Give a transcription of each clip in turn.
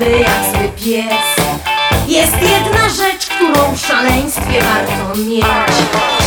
zęby jak zły pies. Jest jedna rzecz, którą w szaleństwie warto mieć.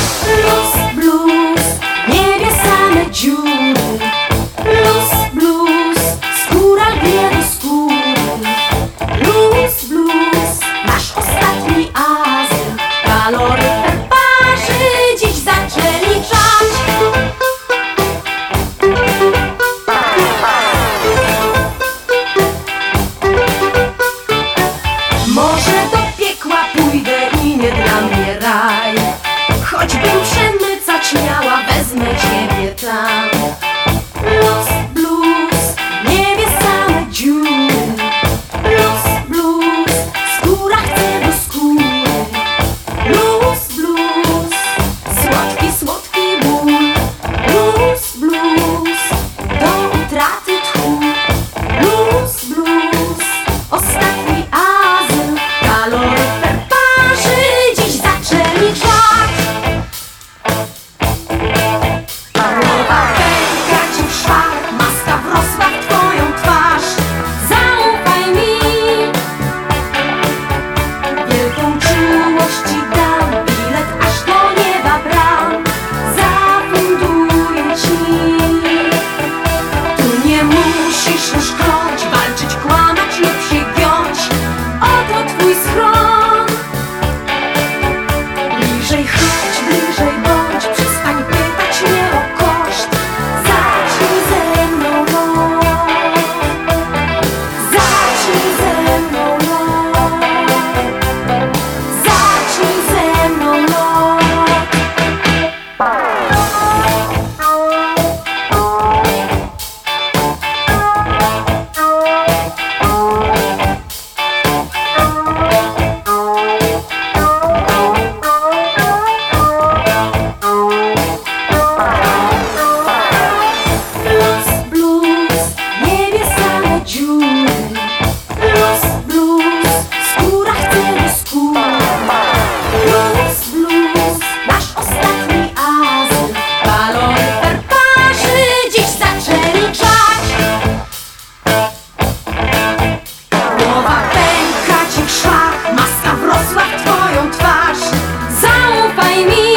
by me.